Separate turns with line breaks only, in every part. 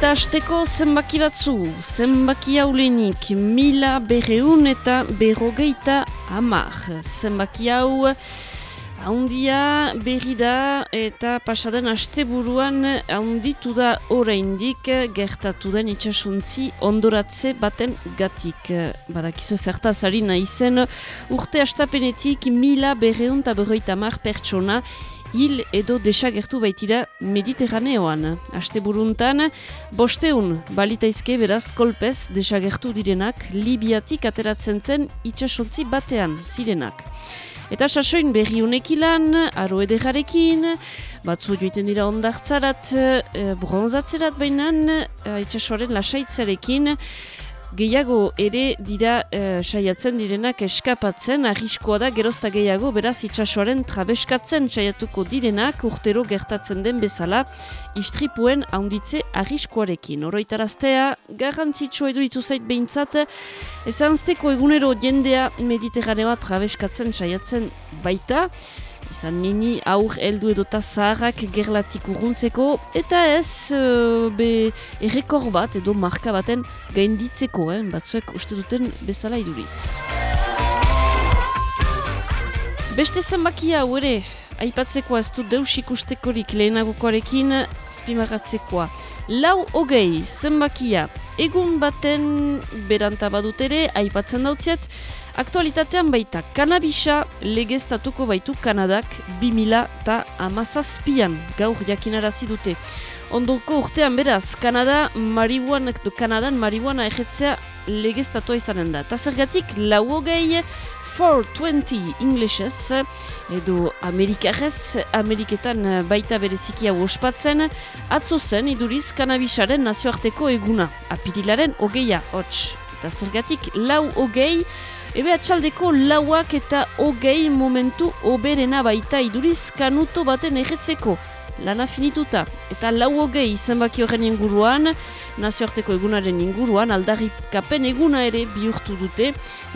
Eta asteko zenbaki batzu, zenbaki haulenik mila berreun eta berrogeita hamar. Zenbaki hau haundia berri da eta pasaden asteburuan haunditu da oraindik gertatu den itxasuntzi ondoratze baten gatik. Badakizu zertaz harina izen urte astapenetik mila berreun eta berrogeita hamar pertsona hil edo desagertu baitira mediterraneoan. Aste buruntan, bosteun balitaizke beraz kolpez desagertu direnak Libiatik ateratzen zen itxasontzi batean zirenak. Eta sasoin berri unekilan, aro ederarekin, batzu joiten dira ondartzarat, e, bronzatzerat bainan, e, itxasoaren lasaitzarekin, gehiago ere dira uh, saiatzen direnak eskapatzen, arriskoa da gerozta gehiago beraz itxasoaren trabeskatzen saiatuko direnak urtero gertatzen den bezala istripuen haunditze arriskoarekin. Oroitaraztea, garrantzitsua edu ituzait behintzat, ezanzteko egunero jendea mediterraneoa trabeskatzen saiatzen baita, izan nini aur heldu edota zaharrak gerlatik urruntzeko eta ez uh, be errekor bat edo marka baten gainditzeko, eh? batzuek uste duten bezala iduriz. Beste zenbakia hau ere, aipatzekoa ez du deus ikustekorik lehenagokoarekin spimaratzekoa. Lau hogei zenbakia, egun baten beranta badut ere, aipatzen dautziet, Aktualitatean baita, kanabisa legeztatuko baitu Kanadak 2000 eta amazazpian gaur jakinarazi dute. Ondoko urtean beraz, Kanada marihuan, Kanadan marihuana egetzea legeztatua izanen da. Ta zergatik, lau 420 inglesez, edo amerikarez, ameriketan baita bereziki hau ospatzen, atzo zen iduriz kanabisaren nazioarteko eguna, apirilaren hogeia, hots. Eta zergatik, lau hogei, Ebe atxaldeko lauak eta hogei momentu oberena baita iduriz kanuto baten egetzeko. Lana finituta. Eta lau hogei zenbaki horren inguruan, nazioarteko egunaren inguruan, aldarrikapen eguna ere bihurtu dute,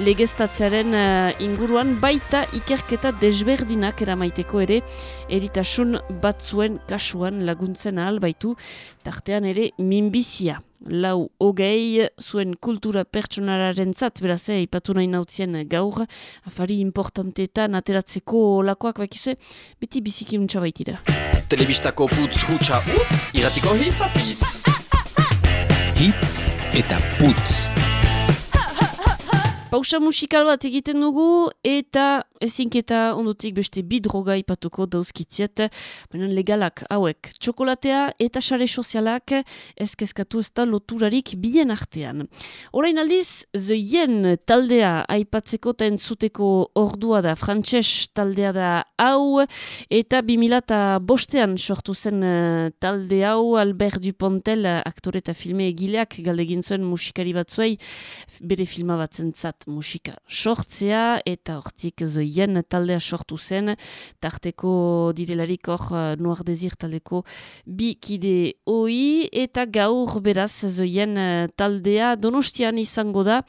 legeztatzearen uh, inguruan baita ikerketa desberdinak eramaiteko ere, eritasun batzuen kasuan laguntzen ahal baitu, tartean ere minbizia lau hogei zuen kultura pertsonararen zat, beraz, eh, ipatu nahi nautzien gaur, afari importanteetan ateratzeko lakoak bakizue, beti biziki untsa baitira.
Telebistako putz hutsa utz, iratiko hitz apitz. Hitz eta putz.
Pausa musikal bat egiten dugu eta ezinketa ondotik beste bidroga ipatuko dauzkitziet, baina legalak hauek. Txokolatea eta sare sozialak ezkezkatu ez da loturarik bien artean. Horain aldiz, zeien taldea aipatzeko eta entzuteko ordua da, frantses taldea da hau eta bimilata bostean sortu zen eh, talde hau. Albert Dupontel aktore eta filme egileak galdegin zuen musikari batzuei bere filma batzen zat musika sortzea eta hortik zoien taldea sortu zen. Tarteko direlarik hor uh, Noir Desir taldeko bi kide oi eta gaur beraz zoien uh, taldea donostian izango da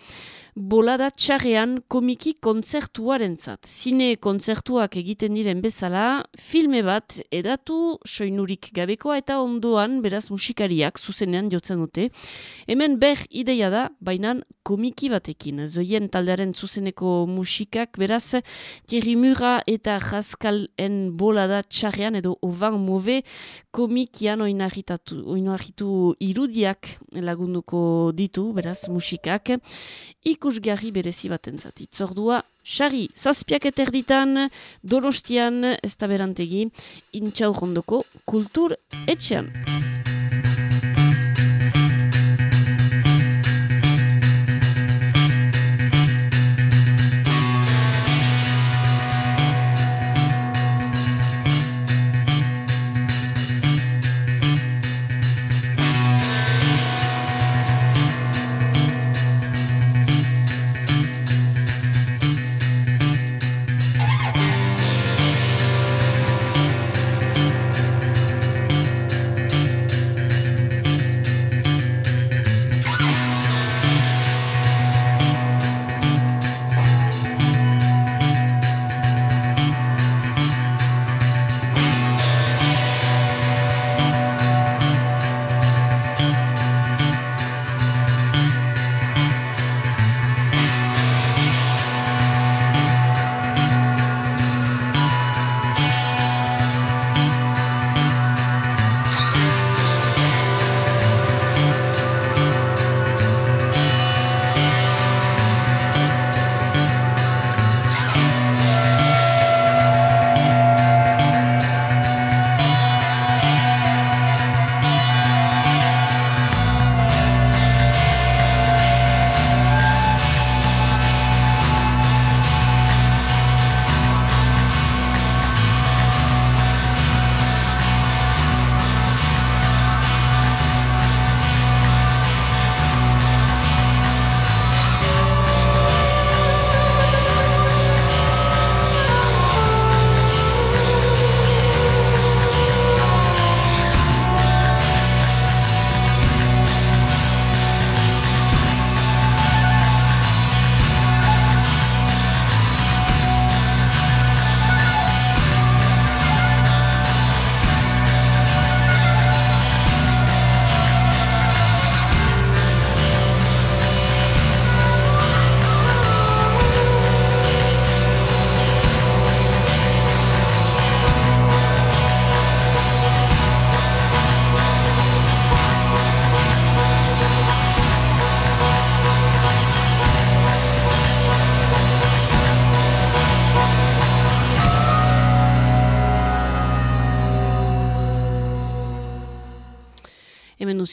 bolada txarrean komiki kontzertuaren zat. Zine kontzertuak egiten diren bezala, filme bat edatu soinurik gabekoa eta ondoan beraz musikariak zuzenean jotzen dute. Hemen ber ideia da, bainan komiki batekin. Zoien taldearen zuzeneko musikak beraz, Thierry Mura eta Jaskalen bolada txarrean edo ovan move komikian oinarritu irudiak lagunduko ditu, beraz musikak. Ik ikusgarri berezi baten zati. Zordua, xarri, zazpiak eterditan, donostian, ez da berantegi, intxaurrondoko kultur etxean.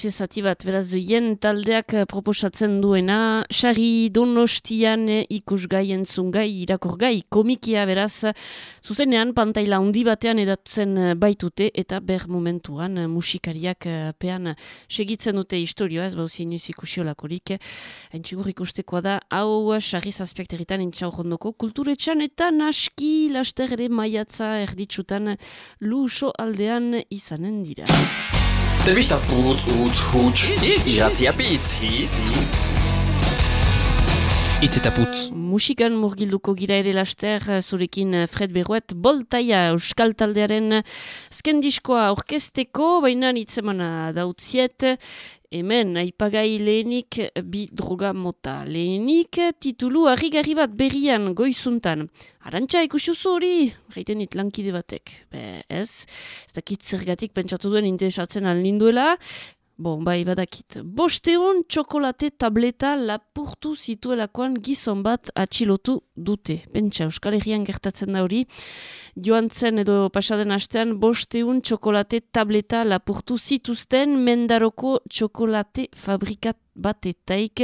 Duzio zati bat, beraz jen taldeak eh, proposatzen duena, sari donostian eh, ikusgai entzungai irakurgai komikia beraz, zuzenean pantaila handi batean edatzen eh, baitute eta ber momentuan musikariak pean segitzen dute historioa, ez bauzien inoiz ikusiolakorik, entxigur ikustekoa da, hau sari zazpiakteritan entxau jondoko kulturetxan eta naski laster ere maiatza erditsutan luso aldean izanen dira.
Telebista putz, utz, huts, iratzia pitz, hitz. Itz eta putz.
Musikan murgilduko gira ere laster, zurekin Fred Berroet, boltaia euskal taldearen skendiskoa orkesteko, baina nitzemana dautziet, hemen aipagai lehenik bi droga mota. Lehenik titulu harri bat berrian goizuntan. Arantxa ikusiuzu hori, reiten dit lankide batek. Be ez, ez dakit zergatik pentsatu duen interesatzen alninduela, Bon, bai, badakit. Bosteun txokolate tableta lapurtu zituelakoan gizon bat atxilotu dute. Pentsa, Euskal Herrian gertatzen da hori. Joan zen edo pasaden astean, bosteun txokolate tableta lapurtu zituzten mendaroko txokolate fabrikat batetaik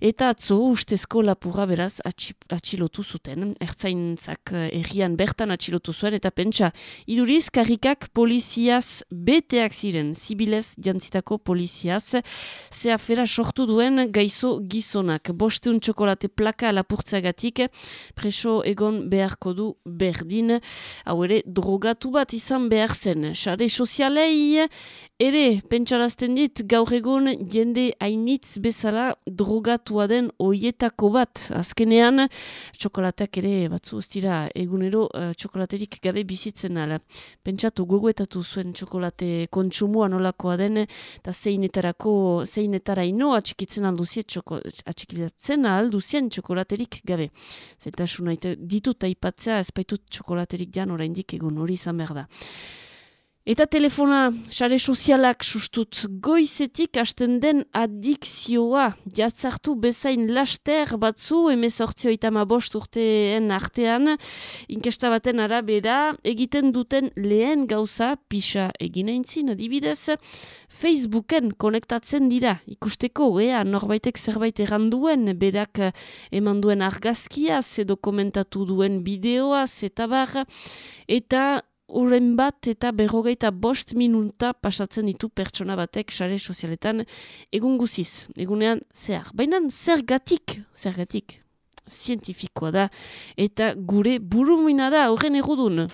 eta atzo ustezko lapura beraz atxilotu zuten. Ertzaintzak eh, errian bertan atxilotu zuen eta pentsa iduriz karrikak poliziaz beteak ziren, zibilez jantzitako poliziaz, ze afera sortu duen gaizo gizonak. Bosteun txokolate plaka lapurtzagatik preso egon beharko du berdin, hau ere drogatu bat izan behar zen. Sare sozialei ere pentsarazten dit gaur egon jende haini hainitz bezala drogatua den oietako bat. Azkenean, txokolateak ere batzu ez dira egunero uh, txokolaterik gabe bizitzen ala. Pentsatu gogoetatu zuen txokolate kontsumua nolakoa den, eta zeinetarako, zeinetara ino atxikitzen alduzien, txoko, atxikitzen alduzien txokolaterik gabe. Zaitasun ditut aipatzea, ez baitut txokolaterik jan oraindik egun hori izan behar da. Eta telefona, sare sozialak sustut goizetik hasten den adikzioa. Jatzartu bezain laster batzu, emezortzio itama bost urteen artean, inkesta baten arabera, egiten duten lehen gauza, pisa eginaintzin, adibidez, Facebooken konektatzen dira, ikusteko, ea, norbaitek zerbait erranduen, berak eman duen argazkiaz, edo komentatu duen bideoaz, eta bar, eta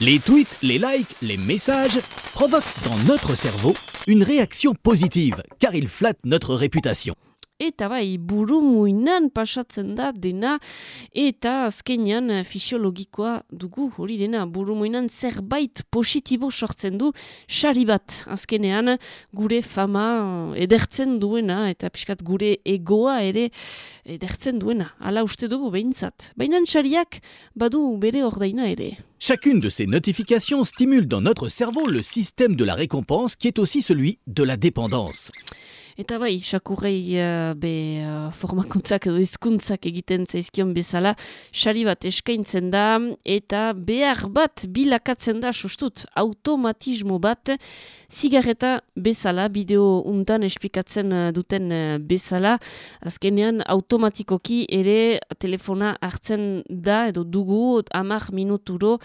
Les tweets, les likes, les messages provoquent dans notre cerveau une réaction positive car ils flattent notre réputation
eta bai buru muinan pasatzen da dena eta azkenean eh, fisiologikoa dugu hori dena buru muinan zerbait positibo sortzen du sari bat. Azkenean gure fama edertzen duena eta piskat gure egoa ere edertzen duena. Ala uste dugu behintzat. Baina sariak badu bere ordaina ere.
Chacune de ces notifications stimule dans notre cerveau le système de la récompense qui est aussi celui de la dépendance.
Eta bai, sakurrei uh, be uh, formakuntzak edo izkuntzak egiten zaizkion bezala, sari bat eskaintzen da, eta behar bat bilakatzen da sustut, automatismo bat, zigarreta bezala, bideo untan espikatzen uh, duten bezala, azkenean automatikoki ere telefona hartzen da, edo dugu, amak minuturo,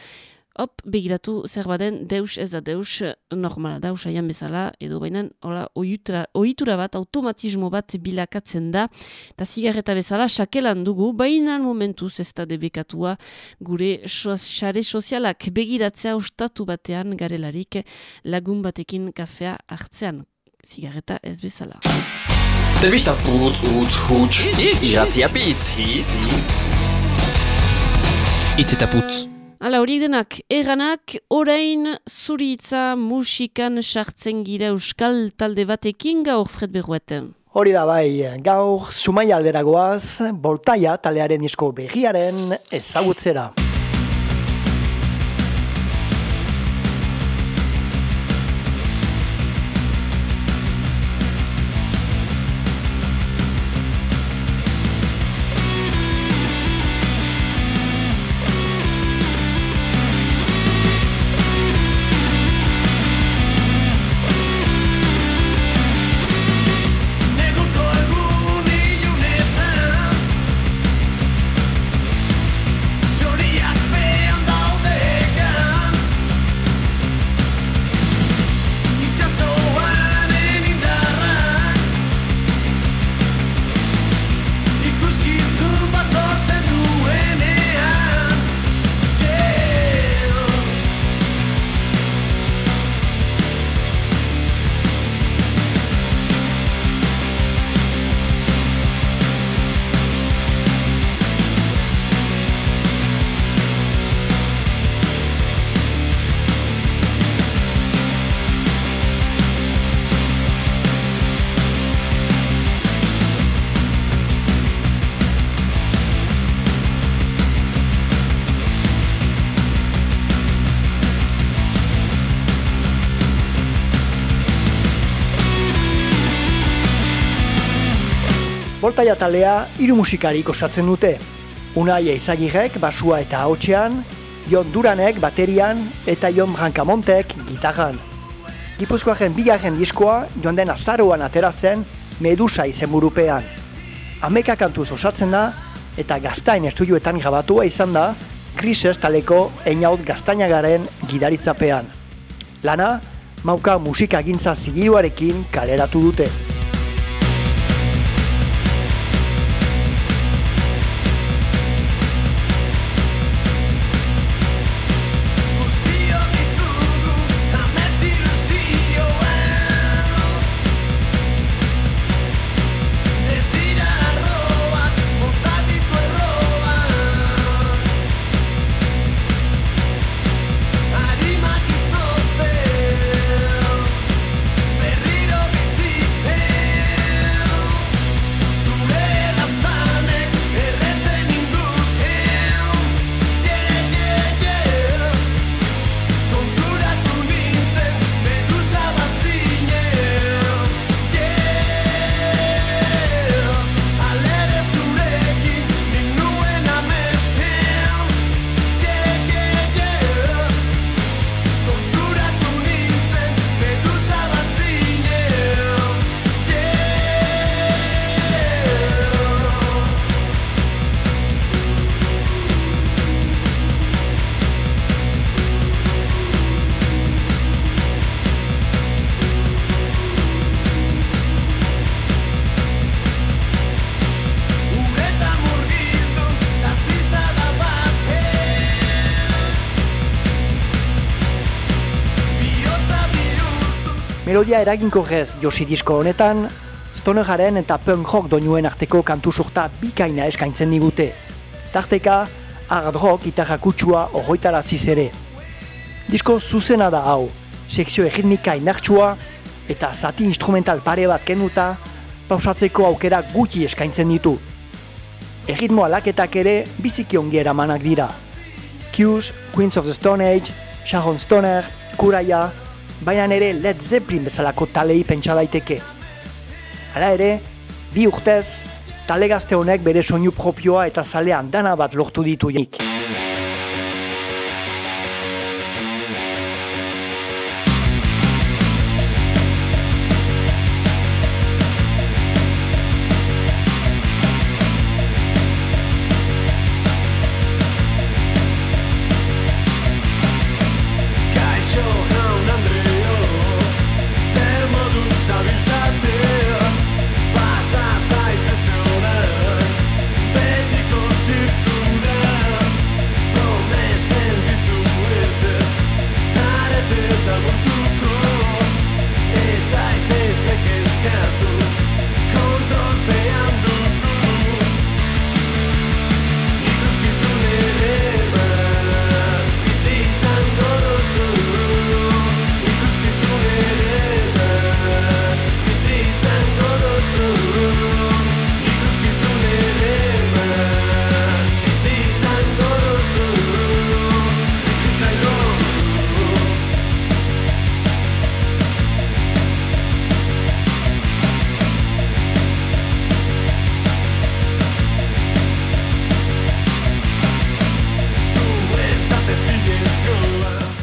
Hop, begiratu zer baden, deus ez da deus, normala daus aian bezala, edo bainan, hola, ohitura bat, automatismo bat bilakatzen da, eta zigarreta bezala, sakelan dugu, bainan momentuz ez da debekatua, gure xare sozialak begiratzea ostatu batean garelarik lagun batekin kafea hartzean, zigarreta ez bezala.
Telebista putz, utz, huts, iratzia pitz, hitz. Itz eta putz.
Hala hori denak, eranak, orain zuritza musikan sartzen gira euskal talde batekin gaur Fred Berrueten.
Hori da bai, gaur Zumaia alderagoaz, Boltaia talearen isko begiaren ezagutzera. Boltaia talea hiru musikarik osatzen dute. Unai Eizagirrek basua eta haotxean, Jon Duranek baterian eta Jon Brankamontek gitarran. Gipuzkoaren bigarren diskoa joan den azaroan atera zen Medusa izenburupean. Ameka kantuz osatzen da eta gaztain estudioetan grabatua izan da Krises taleko einaut gaztainagaren gidaritzapean. Lana, mauka musika gintza zigiluarekin kaleratu dute. Melodia eraginkorrez josi disko honetan, Stoneraren eta punk rock doinuen arteko kantu sorta bikaina eskaintzen digute. Tarteka, hard rock gitarra kutsua ogoitaraziz ere. Disko zuzena da hau, sekzio erritmika indartsua eta zati instrumental pare bat kenduta, pausatzeko aukera gutxi eskaintzen ditu. Erritmo alaketak ere biziki ongi eramanak dira. Q's, Queens of the Stone Age, Sharon Stoner, Kuraia, baina ere Led Zeppelin bezalako talei pentsa daiteke. Hala ere, bi urtez, tale gazte honek bere soinu propioa eta zalean dana bat lortu ditu nik.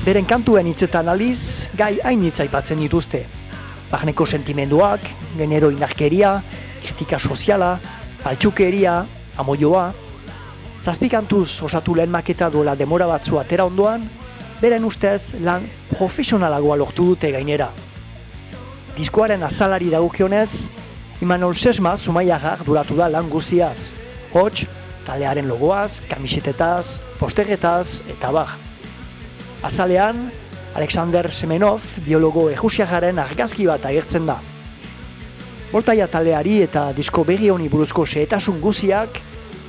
Beren kantuen hitzetan aliz, gai hainitza aipatzen dituzte. Barneko sentimenduak, genero indarkeria, kritika soziala, faltsukeria, amoioa. Zazpi kantuz osatu lehen maketa duela demora batzu atera ondoan, beren ustez lan profesionalagoa lortu dute gainera. Diskoaren azalari dagokionez, Imanol Sesma zumaiagar duratu da lan guziaz. Hots, talearen logoaz, kamisetetaz, posterretaz eta bar. Azalean, Alexander Semenov, biologo ejusiagaren argazki bat agertzen da. Voltaia taleari eta disko berri honi buruzko xehetasun guziak,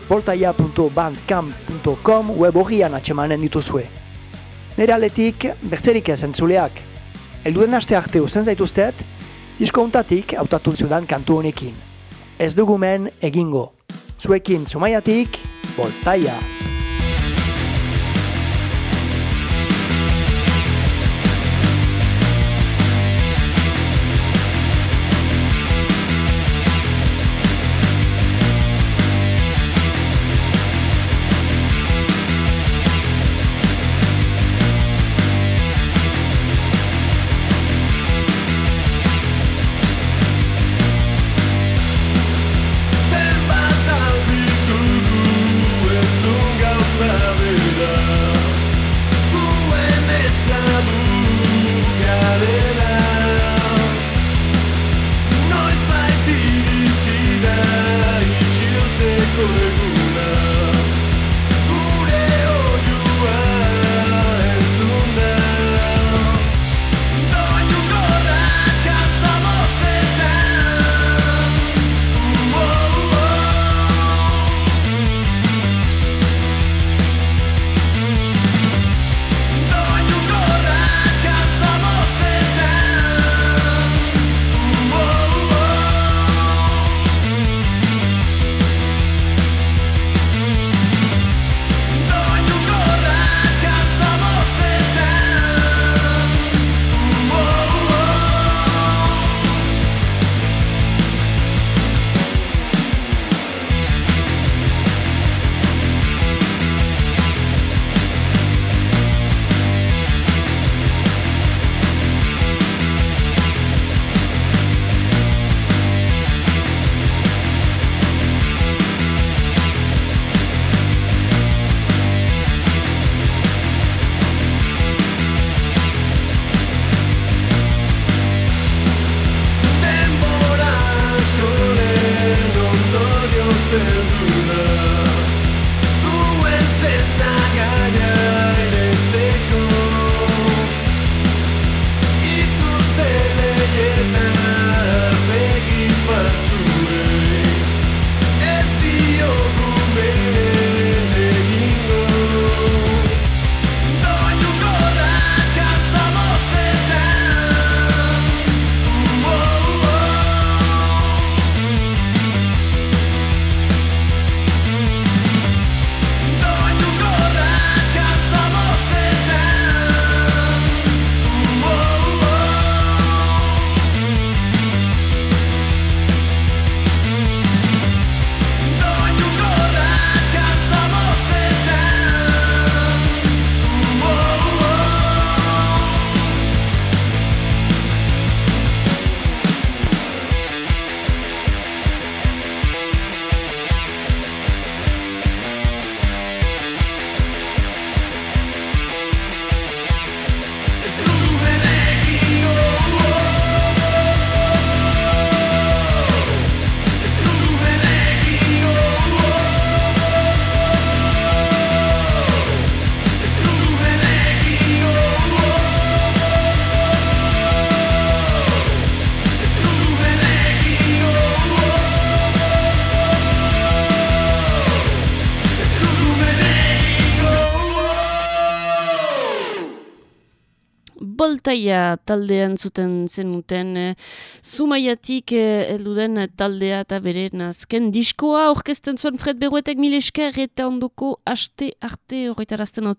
voltaia.bandcamp.com web horrian atxemanen dituzue. Nere aletik, bertzerik ez entzuleak. Elduen aste arte usten zaituztet, disko hontatik hautatu zudan kantu honekin. Ez dugumen egingo. Zuekin zumaiatik, Voltaia.
Boltaia taldean zuten zenuten eh, Zumaiatik eh, elduden taldea eta bere nazken diskoa orkesten zuen Fred Beruetek mil esker eta ondoko aste arte horretarazten hau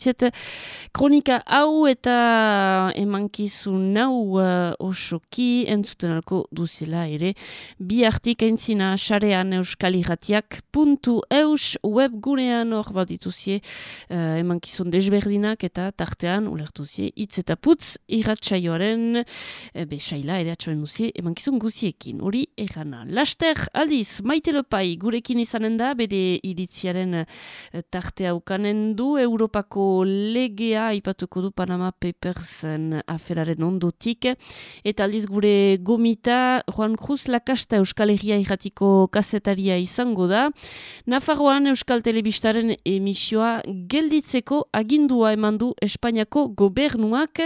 kronika hau eta emankizun hau uh, osoki entzuten alko duzela ere. Bi artik entzina xarean euskal irratiak puntu eus webgunean hor bat dituzie uh, emankizun desberdinak eta tartean ulertuzie hitz eta putz irratsaioaren e, be saila ere atxoen duzie emankizun guziekin hori erana. Laster aldiz maite lopai gurekin izanen da bere iritziaren e, tartea ukanen du Europako legea ipatuko du Panama Papersen aferaren ondotik eta aldiz gure gomita Juan Cruz Lakasta Euskal Herria irratiko kasetaria izango da. Nafarroan Euskal Telebistaren emisioa gelditzeko agindua eman du Espainiako gobernuak,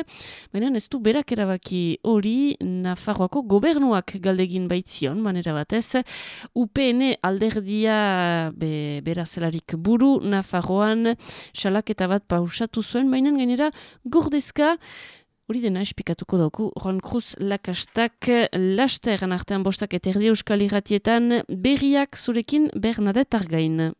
baina ez du berak erabaki hori Nafarroako gobernuak galdegin baitzion, manera batez, UPN alderdia be, berazelarik buru Nafarroan salaketa bat pausatu zuen, baina gainera gordezka Hori dena espikatuko dauku, Juan Cruz lakastak, laster artean bostak eta erdi euskal irratietan, berriak zurekin Bernadette Argain.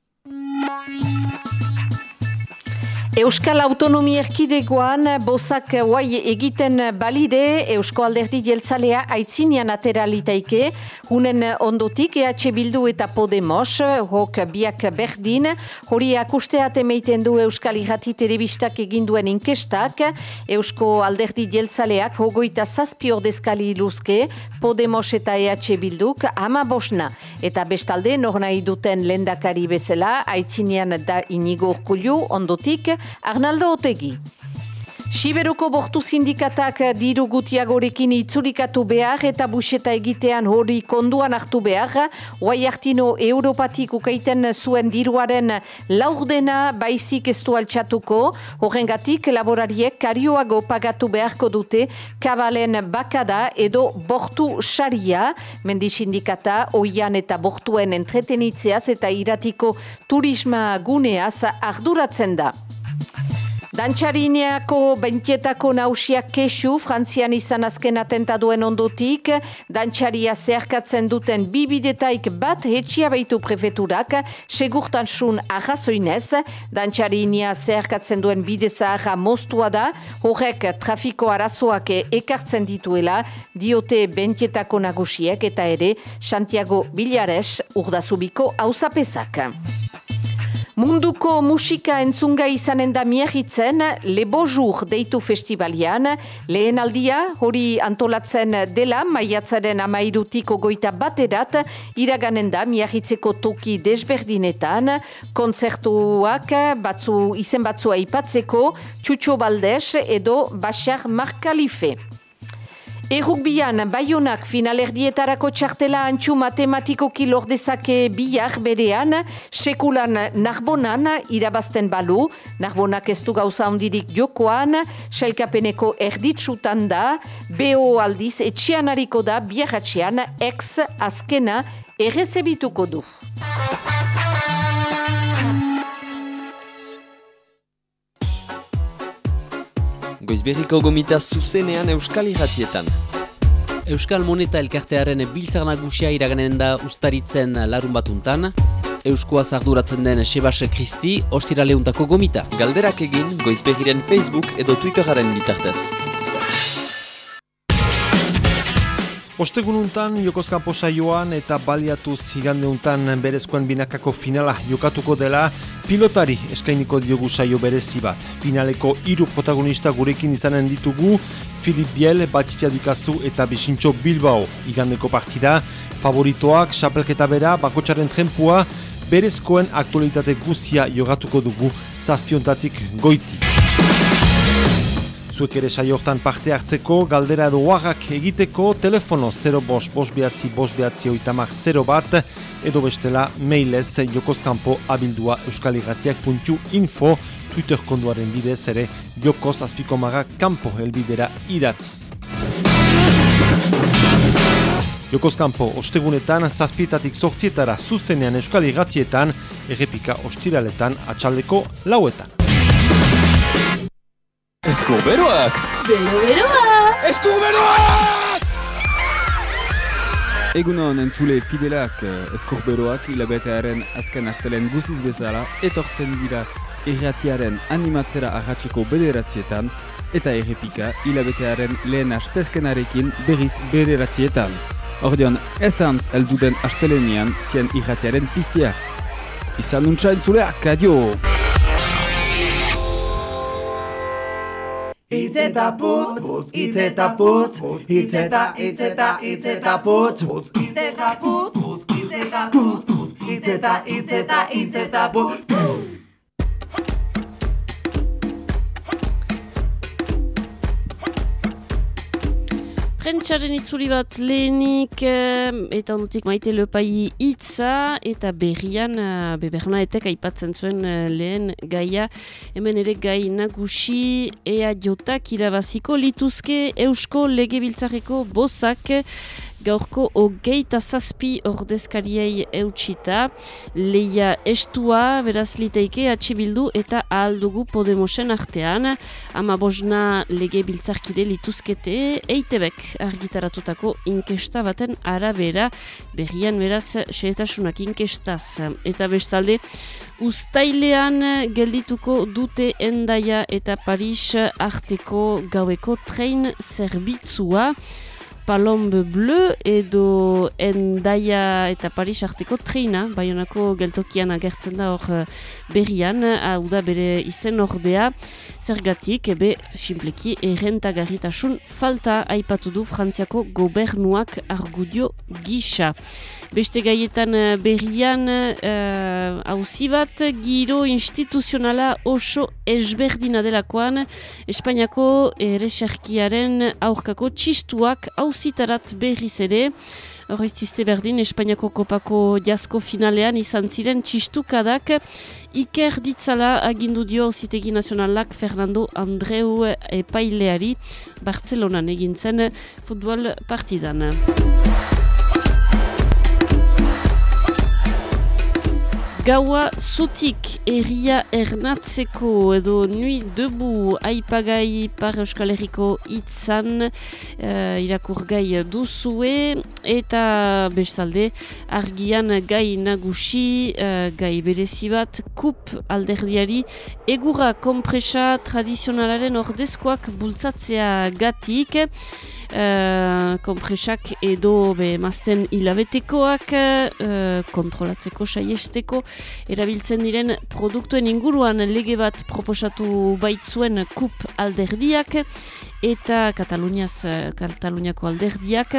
Euskal Autonomia Erkidegoan bozak guai egiten balide Eusko Alderdi Jeltzalea aitzinian ateralitaike hunen ondotik EH Bildu eta Podemos hok biak berdin. Hori akusteat emeiten du Euskal Irrati Telebistak eginduen inkestak. Eusko Alderdi Jeltzaleak hogoita zazpi ordezkali luzke Podemos eta EH Bilduk ama bosna. Eta bestalde nor nahi duten lendakari bezala aitzinian da inigo urkulu ondotik Arnaldo Otegi. Siberuko bortu sindikatak diru gutiagorekin itzulikatu behar eta buseta egitean hori konduan hartu behar. Oai hartino Europatik ukaiten zuen diruaren laurdena baizik ez du altxatuko. Horrengatik laborariek karioago pagatu beharko dute kabalen bakada edo bortu saria. Mendi sindikata oian eta bortuen entretenitzeaz eta iratiko turisma guneaz arduratzen da. Dantxarineako bentietako nausiak kesu, frantzian izan azken atentaduen ondotik, dantxaria zeharkatzen duten bibidetaik bat hetxia baitu prefeturak, segurtan sun ahazoinez, dantxarinea zeharkatzen duen bidezahara mostua da, horrek trafiko arazoak ekartzen dituela, diote bentietako nagusiek eta ere Santiago Bilares urdazubiko hausapezak. Munduko musika entzunga izanen da Le Bojur deitu festivalian. Lehen aldia, hori antolatzen dela, maiatzaren amairutiko goita baterat, iraganen da miagitzeko toki desberdinetan, konzertuak batzu, izen batzua ipatzeko, Txutxo Baldes edo Bashar Markalife. Errukbian, baionak finalerdietarako txartela antxu matematikoki lordezake bihar berean, sekulan narbonan irabazten balu, narbonak ez du gauza ondirik jokoan, selkapeneko erditsutan da, BO aldiz etxian hariko da biarratxean ex azkena errezebituko du.
Goizberriko gomita zuzenean Euskal Irratietan.
Euskal Moneta elkartearen biltzar nagusia iraganen da ustaritzen larun batuntan. Euskoa zarduratzen den Sebas Kristi, ostira leuntako gomita.
Galderak egin Goizberriren Facebook edo Twitteraren bitartez.
Ostegununtan Jokozkampo saioan eta baliatu zigandeuntan berezkoen binakako finala jokatuko dela pilotari eskainiko diogu saio berezi bat. Finaleko hiru protagonista gurekin izanen ditugu Filip Biel, Batxitia Dikazu eta Bisintxo Bilbao igandeko partida. Favoritoak, xapelketa bera, bakotxaren trempua, berezkoen aktualitate guzia jogatuko dugu zazpiontatik goiti. Zuek ere saiortan parte hartzeko, galdera edo wagak egiteko, telefono 0 bos, behatzi, bos behatzi oitamak 0 bat, edo bestela mailez jokozkampo abildua euskaliratiak.info, Twitter konduaren bidez ere jokoz azpikomaga kampo helbidera idatziz. Jokozkampo ostegunetan, zazpietatik sortzietara zuzenean euskal irratietan, errepika ostiraletan atxaldeko lauetan.
Eskurberoak! Egunon entzule fidelak eh, eskurberoak hilabetearen azken astelen guziz bezala etortzen dira erratiaren animatzera ahatzeko bederatzietan eta errepika hilabetearen lehen astezkenarekin berriz bederatzietan. Ordeon, ezantz elduden astelenian zien irratiaren piztia. Izan nuntza entzuleak, adio!
Itz eta putz, putz, itz eta putz, itz eta, itz eta, itz eta putz, putz, itz eta putz, putz, itz eta putz, putz, itz eta, itz eta, itz eta putz.
Prentsaren itzuli bat lehenik eh, eta ondutik maite lepai hitza eta berrian eh, bebernaetek aipatzen zuen eh, lehen gaia. Hemen ere gai nagusi ea jotak irabaziko lituzke eusko legebiltzareko bozak gaurko hogeita zazpi ordezkariei eutxita, leia estua, beraz liteike, atxibildu eta ahaldugu Podemosen artean, ama bosna lege biltzarkide lituzkete, eitebek argitaratutako inkesta baten arabera, berrian beraz, seetasunak inkestaz, eta bestalde, Uztailean geldituko dute endaia eta Paris arteko gaueko train zerbitzua. Palombe Bleu edo Endaia eta Paris arteko treina, baionako geltokian agertzen da hor eh, berrian, hau da bere izen ordea, zergatik, ebe, simpleki, errentagarritasun falta aipatu du Frantziako gobernuak argudio gisa. Beste gaietan eh, berrian hauzi bat, giro instituzionala oso esberdina delakoan, Espainiako eresarkiaren aurkako txistuak hauzitarat berriz ere, Horreizizte berdin, Espainiako kopako jasko finalean izan ziren txistukadak Iker ditzala agindu dio zitegi nazionalak Fernando Andreu epaileari Bartzelonan egin zen futbol partidan. Gaua zutik erria ernatzeko edo nui debu aipagai par Euskal Herriko itzan uh, irakurgai duzue eta bestalde argian gai nagusi uh, gai berezi bat kup alderdiari egura kompresa tradizionalaren ordezkoak bultzatzea gatik Uh, kompresak edo be mazten hilabetekoak uh, kontrolatzeko saiesteko erabiltzen diren produktuen inguruan lege bat proposatu baitzuen kup alderdiak eta Kataluniaz, Kataluniako alderdiak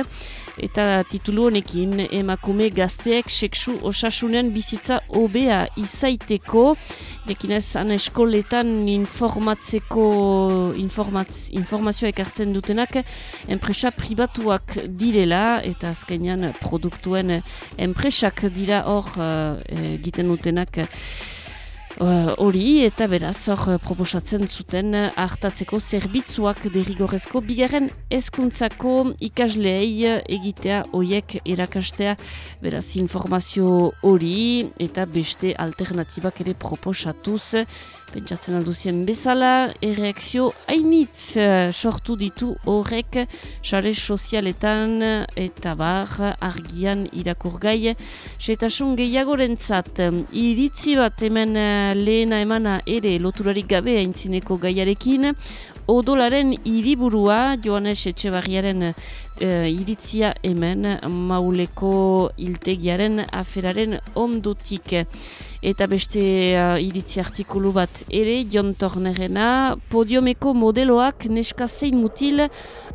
eta titulu honekin emakume gazteek seksu osasunen bizitza hobea izaiteko. Jakinez han eskoletan informatzeko informatz, informazioa ekartzen dutenak enpresa pribatuak direla eta azkenean produktuen enpresak dira hor uh, egiten dutenak hori eta beraz hor proposatzen zuten hartatzeko zerbitzuak derrigorrezko bigarren hezkuntzako ikasleei egitea hoiek erakastea. Beraz informazio hori eta beste alternatibak ere proposatuz pentsatzen alduzien bezala, erreakzio hainitz uh, sortu ditu horrek sare sozialetan eta bar argian irakurgai. Setasun gehiagoren zat, iritzi bat hemen uh, lehena emana ere loturarik gabe haintzineko gaiarekin, Odolaren hiriburua Joanes Etxebarriaren uh, iritzia hemen mauleko iltegiaren aferaren ondutik. Eta beste uh, iritzi artikulu bat ere, Jon Tornerena, podiomeko modeloak neska zein mutil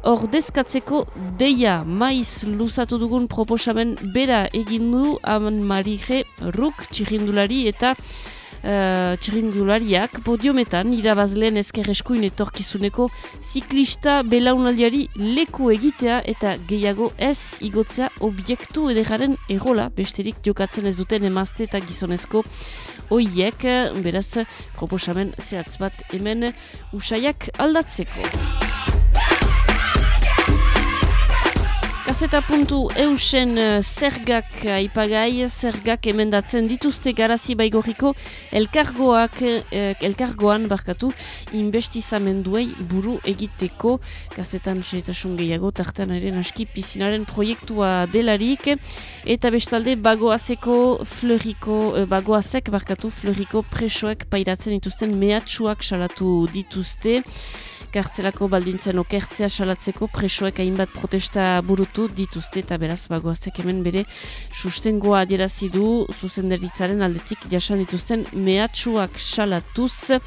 ordezkatzeko deia maiz luzatu dugun proposamen bera egin du aman marije ruk txirindulari eta uh, txirindulariak podiometan irabazleen ezkerreskuin etorkizuneko ziklista belaunaldiari leku egitea eta gehiago ez igotzea objektu edegaren erola besterik jokatzen ez duten emazte eta gizonezko oiek, beraz proposamen zehatz bat hemen usaiak aldatzeko. Gazeta puntu eusen eh, zergak aipagai, zergak emendatzen dituzte garazi baigoriko elkargoak, eh, elkargoan barkatu investizamenduei buru egiteko. Gazetan seitasun gehiago tartan ere aski pizinaren proiektua delarik. Eta bestalde bagoazeko floriko, eh, bagoazek barkatu floriko presoek pairatzen dituzten mehatxuak salatu dituzte kartzelako baldintzen okertzea salatzeko presoek hainbat protesta burutu dituzte eta beraz bagoazek hemen bere sustengoa adierazi du zuzenderitzaren aldetik jasan dituzten mehatxuak salatuz.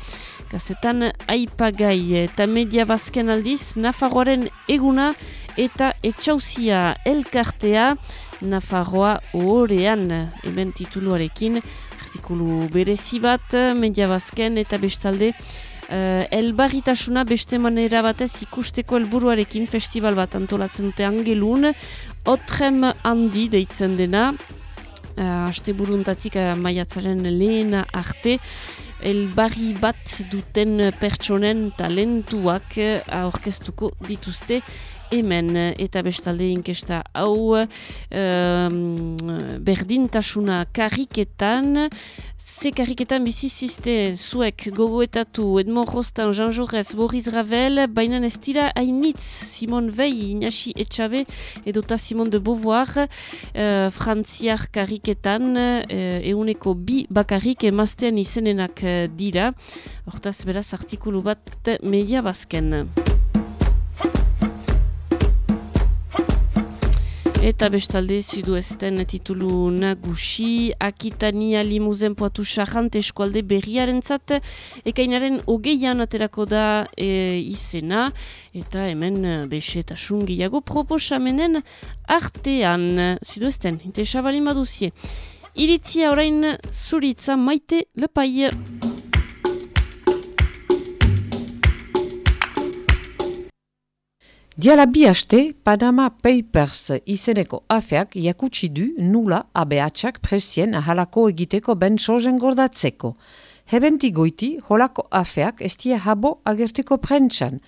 Gazetan aipagai eta media bazken aldiz Nafarroaren eguna eta etxauzia elkartea Nafarroa ohorean. Hemen tituluarekin artikulu berezi bat media bazken eta bestalde Uh, elbarritasuna beste manera batez ikusteko helburuarekin festival bat antolatzen dute angelun, otrem handi deitzen dena, uh, aste buruntatik uh, maiatzaren lehena arte, elbarri bat duten pertsonen talentuak aurkeztuko dituzte, hemen eta bestalde inkesta hau um, berdintasuna karriketan ze karriketan bizizizte zuek gogoetatu Edmond Rostan, Jean Jaurès, Boris Ravel baina ez dira hainitz Simon Veil, Iñaxi Etxabe edota Simon de Beauvoir uh, frantziar karriketan uh, euneko bi bakarrik emaztean izenenak dira. Hortaz beraz artikulu bat media bazken Eta bestalde zudu ezten titulu nagusi, Akitania limuzen poatu sahant eskualde berriaren zat, ekainaren hogeian aterako da e, izena, eta hemen e, bese eta sungiago proposamenen artean, zudu ezten, inte esabali maduzie. Iritzia orain zuritza maite lepai.
Diala bi haste, Panama Papers izeneko afeak jakutsi du nula abeatxak presien ahalako egiteko ben sozen gordatzeko. Hebenti goiti, holako afeak estia habo agerteko prentsan.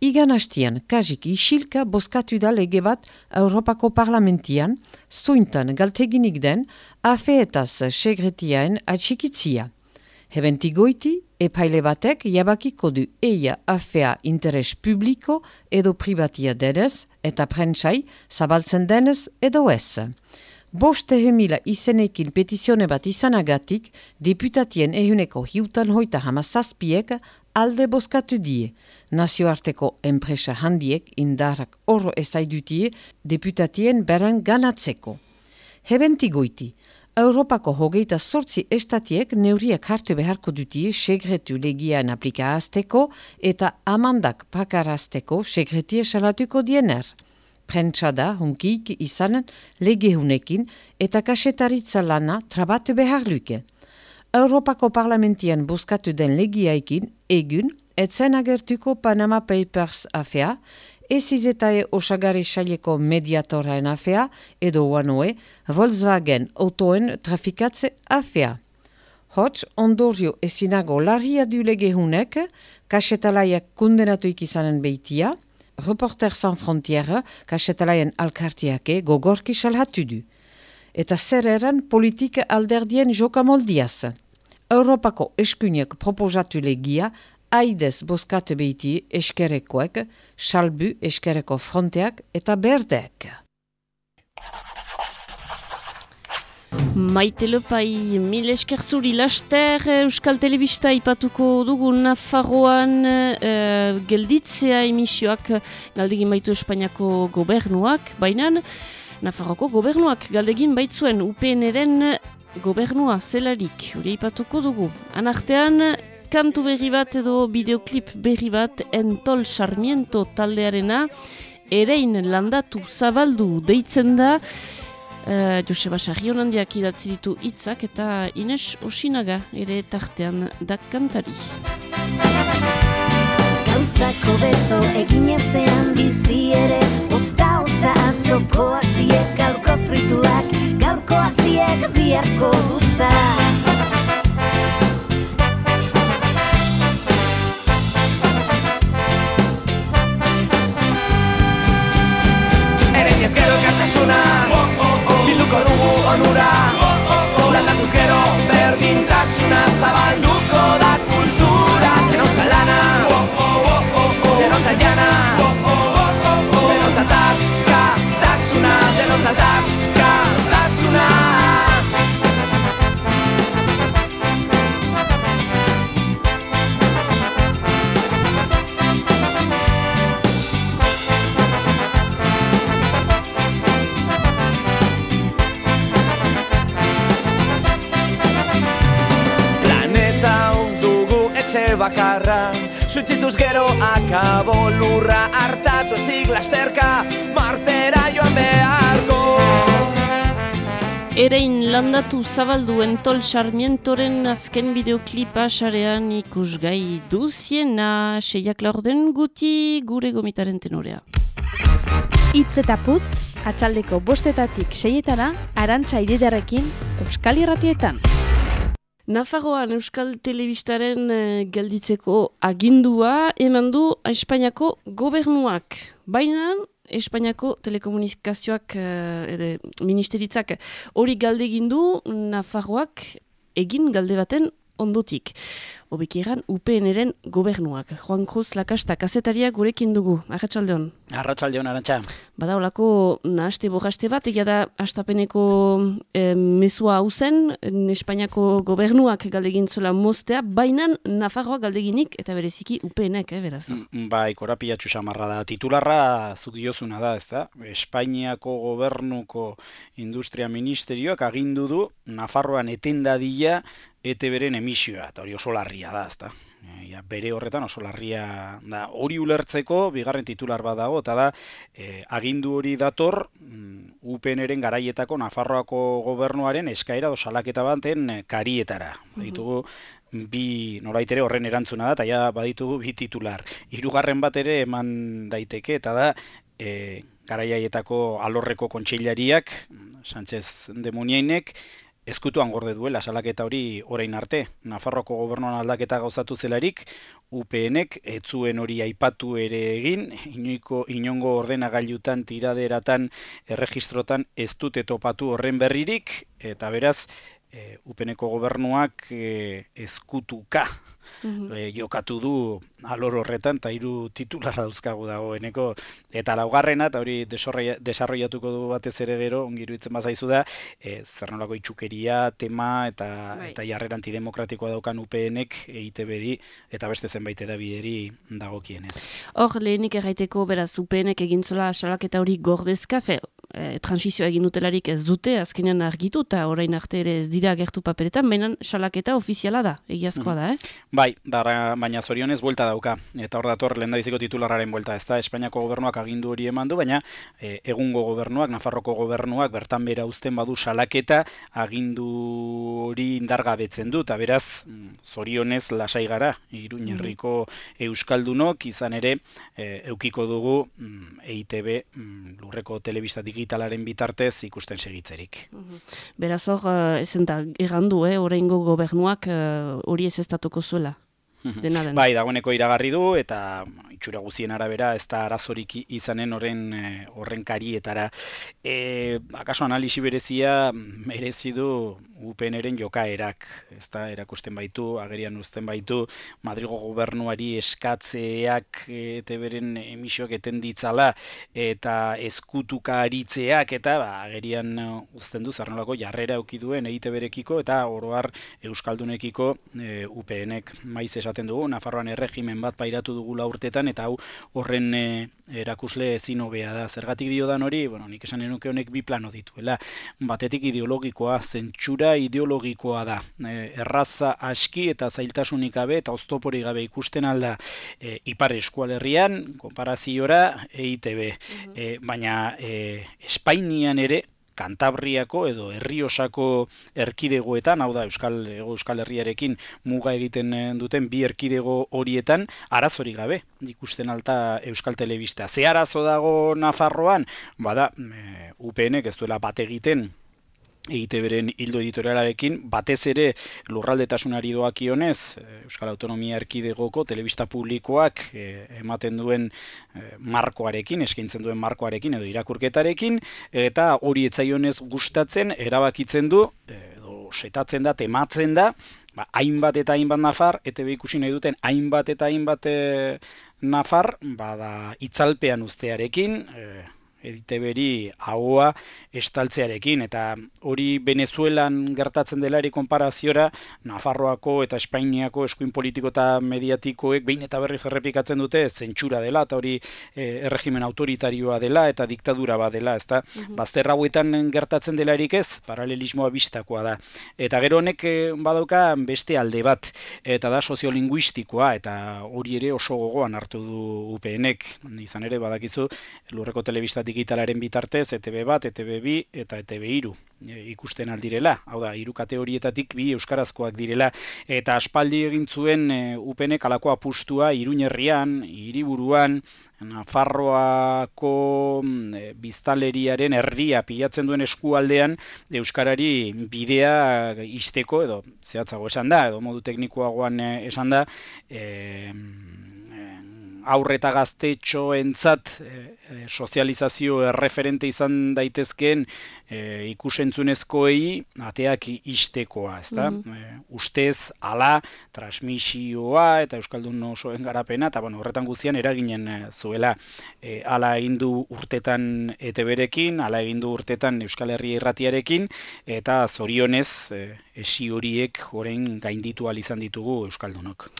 Igan hastian, kajik isilka boskatu da lege bat Europako parlamentian, zuintan galteginik den, afeetaz segretiaen atxikitzia. Hebenti goiti, epaile batek jabakiko du eia afea interes publiko edo privatia denez eta prentsai zabaltzen denez edo ez. Boste hemila izenekin petizione bat izanagatik, deputatien ehuneko hiutan hoita hamazazpiek alde boskatu die. Nazioarteko enpresa handiek indarrak oro ezaidutie deputatien beran ganatzeko. Hebenti goiti, Europako hogeita sortzi estatiek neuriak hartu beharko dutie segretu legian aplika azteko eta amandak pakarazteko segretie salatuko diener. Prentsa da, hunkik izanen legehunekin eta kasetaritza lana trabatu behar luke. Europako parlamentian buskatu den legiaikin egun, etzen agertuko Panama Papers afea, ez izetae osagari xalieko mediatoraen afea edo wanoe Volkswagen autoen trafikatze afea. Hots, ondorio ezinago larria du legehunek, kasetalaiak kundenatuik izanen behitia, Reporter San Frontiere kasetalaien alkartiake gogorki salhatu du. Eta zer eran politika alderdien jokamoldiaz. Europako eskunek proposatu legia Aidez boskate behiti eskerekoek, salbu eskereko fronteak eta berdeek.
Maite lepai, mil esker zuri laster, Euskal Telebista ipatuko dugu Nafarroan uh, gelditzea emisioak galdegin baitu Espainiako gobernuak, baina Nafarroko gobernuak galdegin baitzuen UPN-eren gobernua zelarik, hori ipatuko dugu. Anartean, kantu berri bat edo bideoklip berri bat entol sarmiento taldearena erein landatu zabaldu deitzen da. Uh, Joseba Sarrion handiak idatzi ditu hitzak eta Ines Osinaga ere tartean da kantari. Gauzako beto egin ezean bizi ere Osta, osta atzoko aziek galko frituak Galko aziek biarko guztak landatu zabaldu entol Sarmientoren azken bideoklipa sarean ikusgai duziena seiak laurden guti gure gomitaren tenorea.
Itz eta putz, atxaldeko bostetatik seietana, arantxa ididarekin, Euskal Irratietan.
Nafarroan Euskal Telebistaren uh, gelditzeko agindua eman du Espainiako gobernuak. Baina Espainiako telekomunikazioak uh, ministeritzak. Hori galde gindu Nafarroak egin galde baten ondotik. Obekieran UPN-eren gobernuak. Juan Cruz Lakasta, kasetaria gurekin dugu. Arratxaldeon.
Arratxaldeon, arantxa.
Bada olako nahaste borraste bat, egia da astapeneko eh, mesua hau Espainiako gobernuak galdegin zula mostea, baina Nafarroa galdeginik eta bereziki UPN-ek, eh, beraz.
Mm, ba, ikorapia txusamarra da. Titularra zuk diozuna da, ez da? Espainiako gobernuko industria ministerioak agindu du Nafarroan etendadila ETB-ren emisioa, eta hori oso larria da, ezta. Ja, bere horretan oso larria da. Hori ulertzeko, bigarren titular bat dago, eta da, e, agindu hori dator, mm, UPN-eren garaietako Nafarroako gobernuaren eskaera do salaketa baten e, karietara. Baditugu, bi noraitere horren erantzuna da, eta ja baditugu bi titular. Hirugarren bat ere eman daiteke, eta da, e, garaiaietako alorreko kontseilariak, Sánchez de Muniainek, ezkutuan gorde duela salaketa hori orain arte. Nafarroko gobernuan aldaketa gauzatu zelarik, UPNek ez zuen hori aipatu ere egin, inoiko inongo ordenagailutan tiraderatan erregistrotan ez dute topatu horren berririk, eta beraz, e, UPNeko gobernuak e, ezkutuka e, jokatu du alor horretan, eta hiru titular dauzkagu dagoeneko. Eta laugarrena, eta hori desarrollatuko du batez ere gero, ongiru itzen bazaizu da, e, zer nolako itxukeria, tema, eta, bai. eta jarrera antidemokratikoa daukan UPNek eite beri, eta beste zenbait edabideri dagokienez.
Hor, lehenik erraiteko, beraz, UPNek egintzola asalak eta hori gordezka, fe, e, transizioa egin dutelarik ez dute, azkenean argitu, eta orain arte ere ez dira gertu paperetan, baina salaketa ofiziala da, egiazkoa da, eh?
Bai, baina zorionez buelta dauka, eta hor dator lehen biziko titularraren buelta, ez da, Espainiako gobernuak agindu hori eman du, baina e, egungo gobernuak, Nafarroko gobernuak, bertan bera uzten badu salaketa, agindu hori indargabetzen du, eta beraz, mm, zorionez lasai gara, iruñerriko Euskaldunok, izan ere, e, eukiko dugu mm, EITB mm, lurreko telebiztatik digitalaren bitartez ikusten segitzerik.
Beraz hor, ezen da, errandu, eh, oraingo gobernuak uh, hori ez estatuko zuela. Dena den.
Bai, dagoeneko iragarri du eta itxura guzien arabera ez da arazorik izanen horren eh, horren karietara. E, akaso analisi berezia merezi du UPNren jokaerak, ez da, erakusten baitu, agerian uzten baitu, Madrigo gobernuari eskatzeak eta beren emisioak eten ditzala, eta eskutuka aritzeak, eta ba, agerian uzten du, zarnolako jarrera eukiduen egite berekiko, eta oroar Euskaldunekiko e, UPNek maiz esaten dugu, Nafarroan erregimen bat pairatu dugu urtetan, eta hau horren e, erakusle ezin hobea da. Zergatik diodan hori, bueno, nik esan enuke honek bi plano dituela. Batetik ideologikoa, zentsura ideologikoa da. E, erraza aski eta zailtasunik gabe eta oztopori gabe ikusten alda e, ipar eskualerrian, konparaziora EITB. E, baina e, Espainian ere Kantabriako edo Herriosako erkidegoetan, hau da Euskal Euskal Herriarekin muga egiten eh, duten bi erkidego horietan arazori gabe ikusten alta Euskal Telebista. Ze arazo dago Nafarroan? Bada, e, UPNek ez duela bat egiten egite beren hildo editorialarekin, batez ere lurraldetasunari doakionez, eh, Euskal Autonomia Erkidegoko telebista publikoak eh, ematen duen eh, markoarekin, eskaintzen duen markoarekin edo irakurketarekin, eta hori etzaionez gustatzen, erabakitzen du, edo setatzen da, tematzen da, ba, hainbat eta hainbat nafar, eta ikusi nahi duten hainbat eta hainbat nafar, bada itzalpean ustearekin, editeberi haua estaltzearekin. Eta hori Venezuelan gertatzen delari konparaziora Nafarroako eta Espainiako eskuin politiko eta mediatikoek behin eta berriz errepikatzen dute zentsura dela eta hori e, erregimen autoritarioa dela eta diktadura bat dela ezta? Mm -hmm. gertatzen delarik ez paralelismoa bistakoa da. Eta gero honek e, badauka beste alde bat eta da soziolinguistikoa eta hori ere oso gogoan hartu du UPNek izan ere badakizu lurreko telebista digitalaren bitartez ETB bat, ETB bi eta ETB iru e, ikusten aldirela, hau da, hiru kategorietatik bi euskarazkoak direla, eta aspaldi egin zuen e, upenek alako apustua iruñerrian, hiriburuan, Nafarroako mm, e, biztaleriaren erdia pilatzen duen eskualdean euskarari bidea isteko edo zehatzago esan da edo modu teknikoagoan e, esan da e, aurreta gaztetxoentzat e, sozializazio erreferente izan daitezkeen e, ikusentzunezkoei ateak istekoa, ezta? Mm ustez ala transmisioa eta euskaldun osoen garapena eta bueno, horretan guztian eraginen zuela e, ala egin du urtetan ETBrekin, ala egin du urtetan Euskal Herria Irratiarekin eta zorionez e, esi horiek orain gainditu al izan ditugu euskaldunok.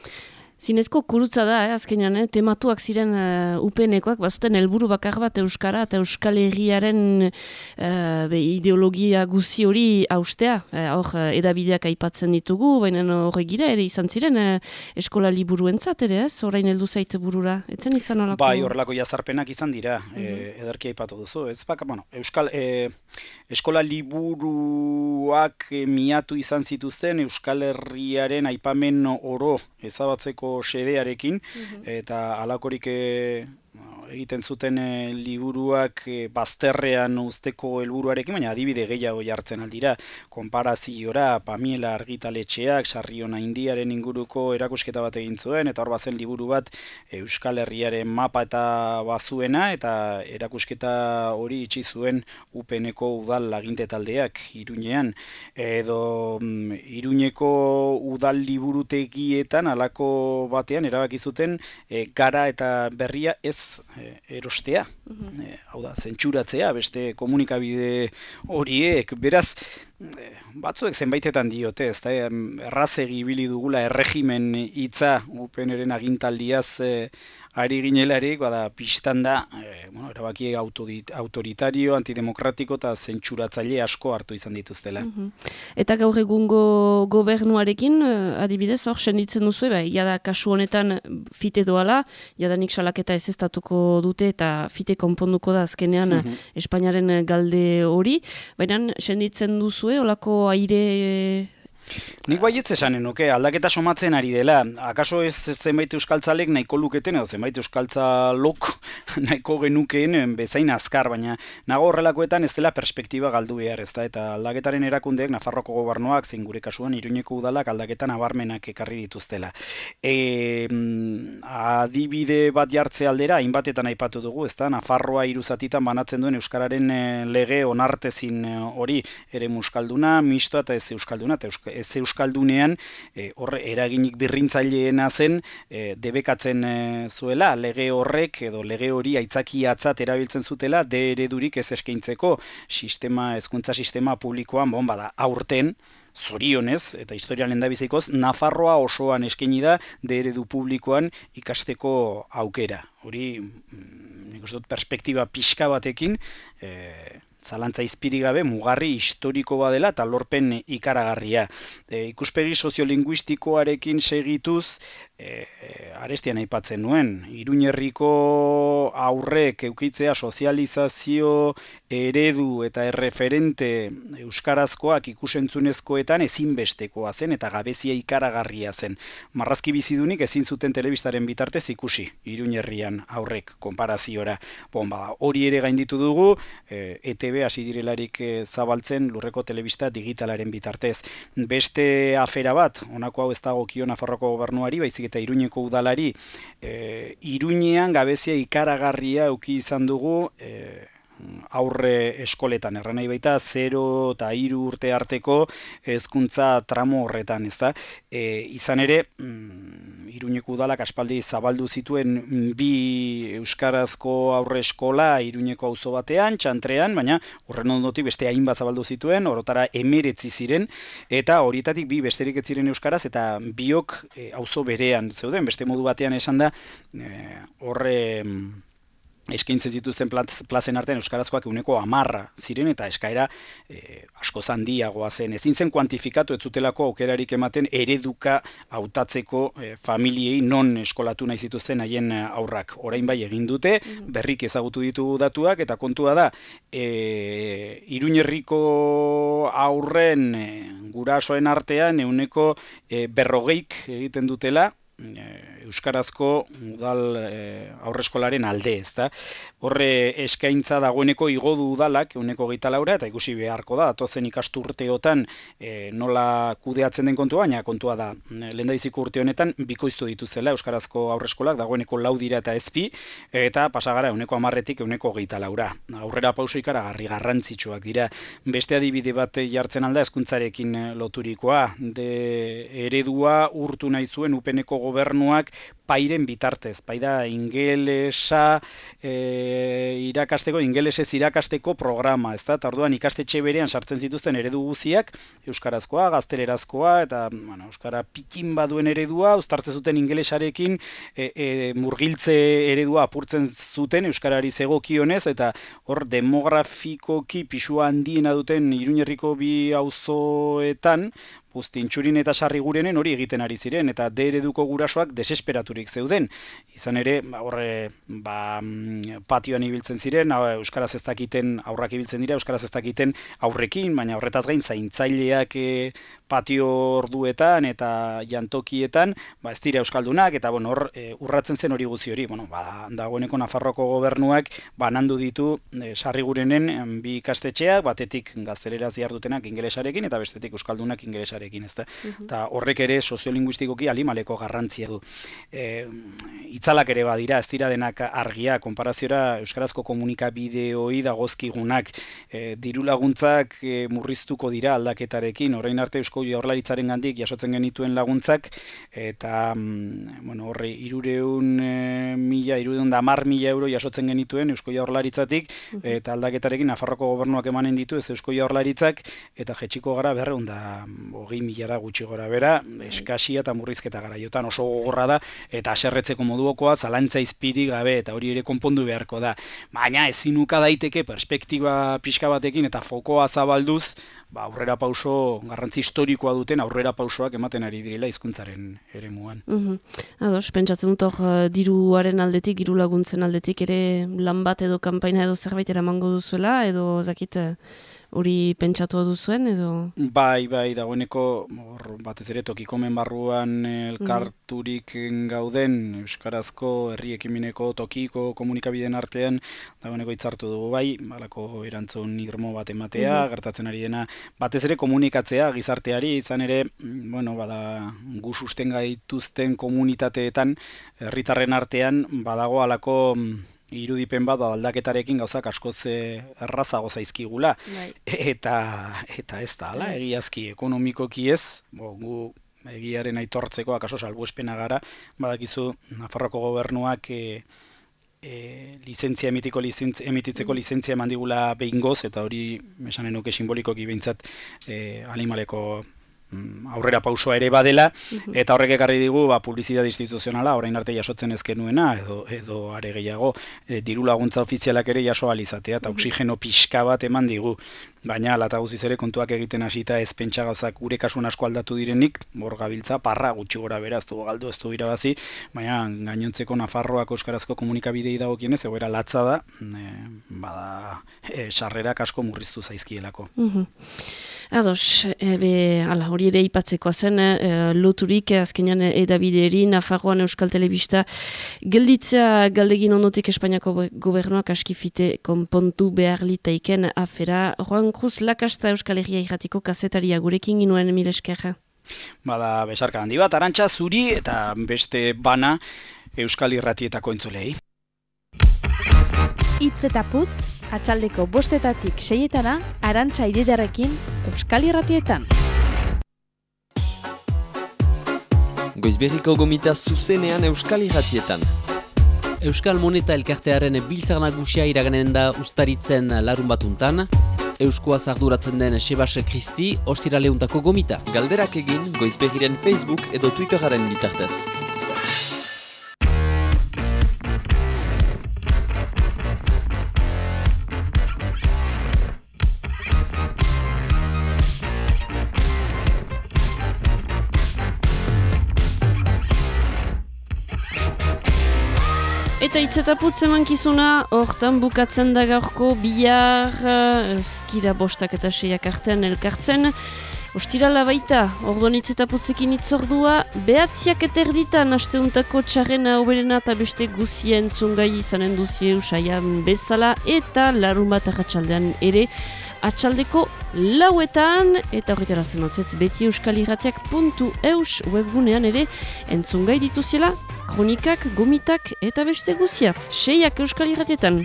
Zinezko kurutza da, eh, azkenean, eh, tematuak ziren uh, upenekoak, bazuten helburu bakar bat Euskara eta Euskal Herriaren uh, ideologia guzi hori haustea. Hor, uh, edabideak aipatzen ditugu, baina horre gira, ere izan ziren uh, eskola liburu entzat, ere ez? Horrein heldu zaite burura. Etzen izan
horako? Bai, horrelako jazarpenak izan dira, mm -hmm. ederki aipatu duzu. Ez baka, bueno, Euskal, eskola liburuak miatu izan zituzten Euskal Herriaren aipamen oro ezabatzeko sedearekin mhm. eta alakorik eh, egiten zuten e, liburuak e, bazterrean usteko helburuarekin, baina adibide gehiago jartzen aldira, konparaziora, Pamiela argitaletxeak, Sarriona Indiaren inguruko erakusketa bat egin zuen, eta hor bazen liburu bat Euskal Herriaren mapa eta bazuena, eta erakusketa hori itxi zuen upeneko udal laginte taldeak iruñean, edo mm, iruñeko udal liburutegietan alako batean erabaki zuten e, gara eta berria ez e, erostea, mm hau da, zentsuratzea, beste komunikabide horiek, beraz, batzuek zenbaitetan diote, ez da, errazegi ibili dugula erregimen hitza upeneren agintaldiaz e, ari ginelarik, bada, pistan da, e, bueno, erabaki autoritario, antidemokratiko eta zentsuratzaile asko hartu izan dituztela. Mm
Eta gaur egungo gobernuarekin, eh, adibidez, hor senditzen duzu, bai, jada kasu honetan fite doala, jada nik salaketa ez estatuko dute eta fite konponduko da azkenean mm Espainiaren galde hori, baina senditzen duzu, olako aire
Nik baietz esanen, nuke, aldaketa somatzen ari dela. Akaso ez zenbait euskaltzalek nahiko luketen, edo zenbait euskaltzalok nahiko genukeen bezain azkar, baina nago horrelakoetan ez dela perspektiba galdu behar, ez da, eta aldaketaren erakundeek Nafarroko gobernuak, zein gure kasuan, iruñeko udalak aldaketan abarmenak ekarri dituztela. E, adibide bat jartze aldera, hainbatetan aipatu dugu, ez da, Nafarroa iruzatitan banatzen duen Euskararen eh, lege onartezin eh, hori, ere muskalduna, mistoa eta ez euskalduna, eta ez euskaldunean e, horre eraginik birrintzaileena zen e, debekatzen e, zuela lege horrek edo lege hori aitzaki atzat erabiltzen zutela de eredurik ez eskaintzeko sistema hezkuntza sistema publikoan bon bada aurten zorionez, eta historia lenda bizikoz, Nafarroa osoan eskaini da de eredu publikoan ikasteko aukera. Hori, mm, nik uste dut, perspektiba pixka batekin, e, zalantza izpiri gabe mugarri historiko badela eta lorpen ikaragarria. E, ikuspegi soziolinguistikoarekin segituz, e, arestian aipatzen nuen, iruñerriko aurrek eukitzea sozializazio eredu eta erreferente euskarazkoak ikusentzunezkoetan ezinbestekoa zen eta gabezia ikaragarria zen. Marrazki bizidunik ezin zuten telebistaren bitartez ikusi, iruñerrian aurrek konparaziora. Bon, ba, hori ere gainditu dugu, e, ETV hasi direlarik e, zabaltzen lurreko telebista digitalaren bitartez. Beste afera bat, honako hau ez dago kio Nafarroko gobernuari, baizik eta Iruñeko udalari e, Iruñean gabezia ikaragarria euki izan dugu e, aurre eskoletan erran nahi baita 0 eta 3 urte arteko hezkuntza tramo horretan, ezta? E, izan ere, mm, Iruñeko udalak aspaldi zabaldu zituen bi euskarazko aurre eskola Iruñeko auzo batean, txantrean, baina horren ondotik beste hainbat zabaldu zituen, orotara emeretzi ziren, eta horietatik bi besterik ez ziren euskaraz, eta biok e, auzo berean zeuden, beste modu batean esan da, e, horre mm, eskaintzen zituzten plazen artean euskarazkoak uneko amarra ziren eta eskaera e, asko zandiagoa zen. Ezin zen kuantifikatu ez zutelako aukerarik ematen ereduka hautatzeko e, familiei non eskolatu nahi zituzten haien aurrak. Orain bai egin dute, mm. berrik ezagutu ditugu datuak eta kontua da e, iruñerriko aurren e, gurasoen artean euneko e, berrogeik egiten dutela, Eh, euskarazko udal e, aurreskolaren alde, ezta. Horre eskaintza dagoeneko igo du udalak uneko gita laura eta ikusi beharko da atozen ikasturteotan e, nola kudeatzen den kontua, baina kontua da lehendaiziko urte honetan bikoiztu dituzela euskarazko aurreskolak dagoeneko lau dira eta ezpi eta pasagara uneko amarretik uneko gita laura. Aurrera pauso ikaragarri garrantzitsuak dira. Beste adibide bat jartzen alda hezkuntzarekin loturikoa de eredua urtu nahi zuen upeneko gobernuak pairen bitartez, pai da ingelesa e, irakasteko, ingelesez irakasteko programa, ez da, orduan ikastetxe berean sartzen zituzten eredu guziak, euskarazkoa, gaztelerazkoa, eta bueno, euskara pikin baduen eredua, uztartzen zuten ingelesarekin e, e, murgiltze eredua apurtzen zuten euskarari zegokionez, eta hor demografikoki pisua handiena duten iruñerriko bi auzoetan, Buztintxurin eta sarri gurenen hori egiten ari ziren, eta de ereduko gurasoak desesperaturik zeuden. Izan ere, ba, horre, ba, mm, patioan ibiltzen ziren, Euskaraz ez dakiten aurrak ibiltzen dira, Euskaraz ez dakiten aurrekin, baina horretaz gain zaintzaileak e, patio orduetan eta jantokietan, ba, ez dira Euskaldunak, eta bueno, hor e, urratzen zen hori guzi hori. Bueno, ba, dagoeneko Nafarroko gobernuak banandu ditu e, sarri gurenen bi ikastetxeak, batetik gazteleraz dutenak ingelesarekin, eta bestetik Euskaldunak ingelesarekin euskararen, ez da? Eta horrek ere soziolinguistikoki alimaleko garrantzia du. E, itzalak ere badira, ez dira denak argia, konparaziora euskarazko komunikabideoi dagozkigunak, e, diru laguntzak e, murriztuko dira aldaketarekin, orain arte eusko jaurlaritzaren gandik jasotzen genituen laguntzak, eta, mm, bueno, horre, irureun e, mila, irureun da mar mila euro jasotzen genituen eusko jaurlaritzatik, eta aldaketarekin Nafarroko gobernuak emanen ditu ez eusko jaurlaritzak, eta jetxiko gara berreun da, hogei milara gutxi gora bera, eskasia eta murrizketa garaiotan oso gogorra da, eta aserretzeko moduokoa, zalantza izpiri gabe, eta hori ere konpondu beharko da. Baina ezinuka daiteke perspektiba pixka batekin eta fokoa zabalduz, ba, aurrera pauso, garrantzi historikoa duten aurrera pausoak ematen ari direla hizkuntzaren ere muan.
Mm Ados, pentsatzen dut hor, uh, diruaren aldetik, diru laguntzen aldetik ere lan bat edo kanpaina edo zerbait eramango duzuela, edo zakit, hori pentsatu duzuen edo?
Bai, bai, dagoeneko hor batez ere tokikomen barruan elkarturik gauden euskarazko herri ekimeneko tokiko komunikabideen artean dagoeneko hitzartu dugu bai, balako erantzun irmo bat ematea, gertatzen ari dena batez ere komunikatzea gizarteari izan ere, bueno, bada gus usten gaituzten komunitateetan herritarren artean badago alako irudipen bat aldaketarekin gauzak askoz eh, errazago zaizkigula bai. eta eta ez da hala egiazki ekonomikoki ez bo, gu egiaren aitortzeko akaso salbuespena gara badakizu Nafarroko gobernuak e, e, lizentzia emitiko lizentzia, emititzeko mm. lizentzia mandigula behingoz eta hori esanen nuke simbolikoki behintzat e, animaleko aurrera pausoa ere badela eta horrek ekarri digu ba publizitate instituzionala orain arte jasotzen ezkenuena edo edo are gehiago e, diru laguntza ofizialak ere jaso alizatea eta oksigeno pixka bat eman digu baina ala ta ere kontuak egiten hasita ez pentsa gauzak gure kasun asko aldatu direnik bor gabiltza parra gutxi gora beraz du galdu ez du irabazi baina gainontzeko Nafarroak euskarazko komunikabidei dagokienez egoera latza da e, bada e, sarrerak asko murriztu zaizkielako
Ados, ebe, ala, hori ere ipatzekoa zen, e, loturik, azkenean edabideri, Nafarroan Euskal Telebista, gelditzea galdegin ondotik Espainiako gobernuak askifite konpontu behar litaiken afera. Juan Cruz, lakasta Euskal Herria irratiko kasetaria gurekin ginuen mileskerra.
Bada, besarka handi bat, arantxa zuri eta beste bana Euskal Irratietako entzulei.
Itz eta putz, atxaldeko bostetatik seietana, arantxa ididarekin, Euskal Irratietan.
goizberriko gomita zuzenean euskal irratietan.
Euskal Moneta elkartearen biltzar nagusia iraganen da ustaritzen larun batuntan. Euskoa zarduratzen den Sebas Kristi, ostira leuntako gomita.
Galderak egin goizbegiren Facebook edo Twitteraren bitartez.
Eta itzetaputz eman kizuna, hortan bukatzen da gaurko bihar, ezkira bostak eta seiak artean elkartzen. Ostirala baita, orduan itzetaputzekin itzordua, behatziak eta erditan asteuntako txarrena oberena eta beste guzien zungai izanen duzie usaian bezala eta larun bat arratsaldean ere atxaldeko lauetan eta horretara zenotzet beti euskaliratiak.eus webgunean ere entzungai dituziela kronikak, gomitak eta beste guzia. Seiak euskal irratietan.